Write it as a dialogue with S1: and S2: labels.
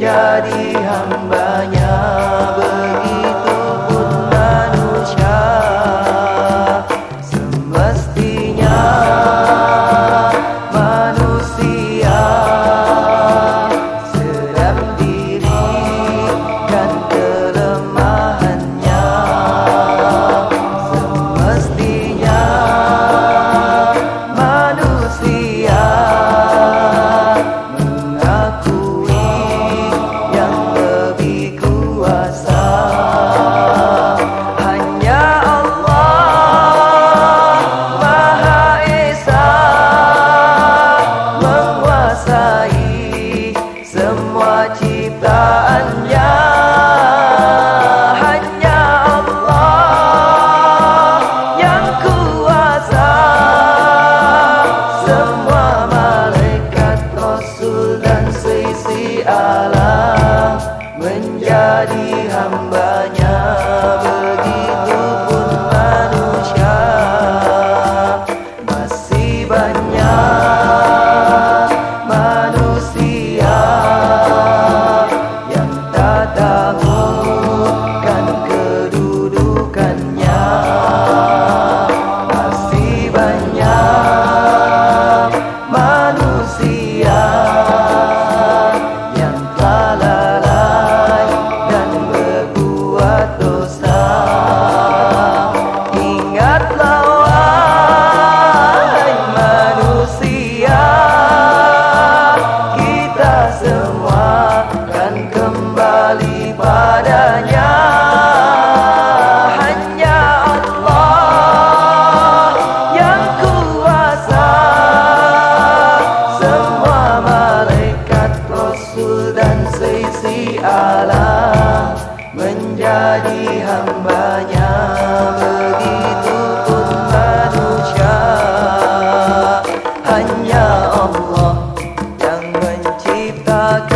S1: ya. love. Jadi hambanya begitu pun manusia. Hanya Allah yang menciptakan